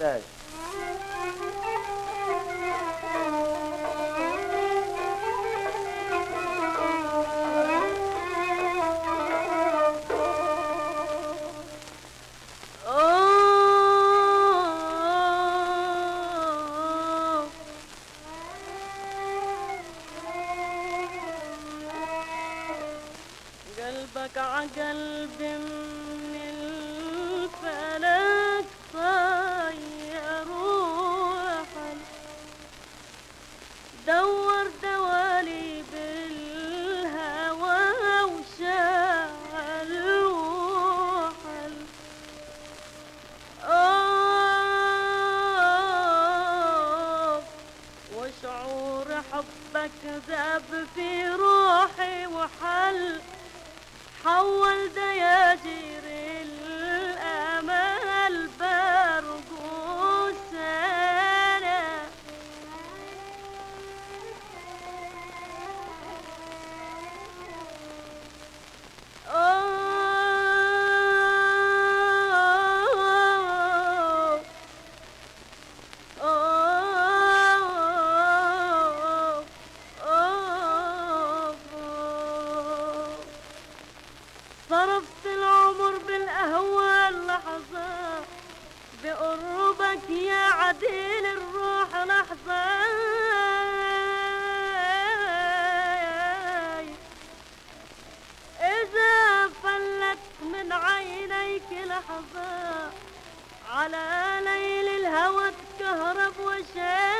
آه قلبك عقلبي وشعور حبك ذاب في روحي وحل. حول دياجير صرفت العمر بالأهوال لحظة. بقربك يا عديل الروح لحظة. إذا فلت من عينيك لحظة. على ليل الهوى تكهرب وشاي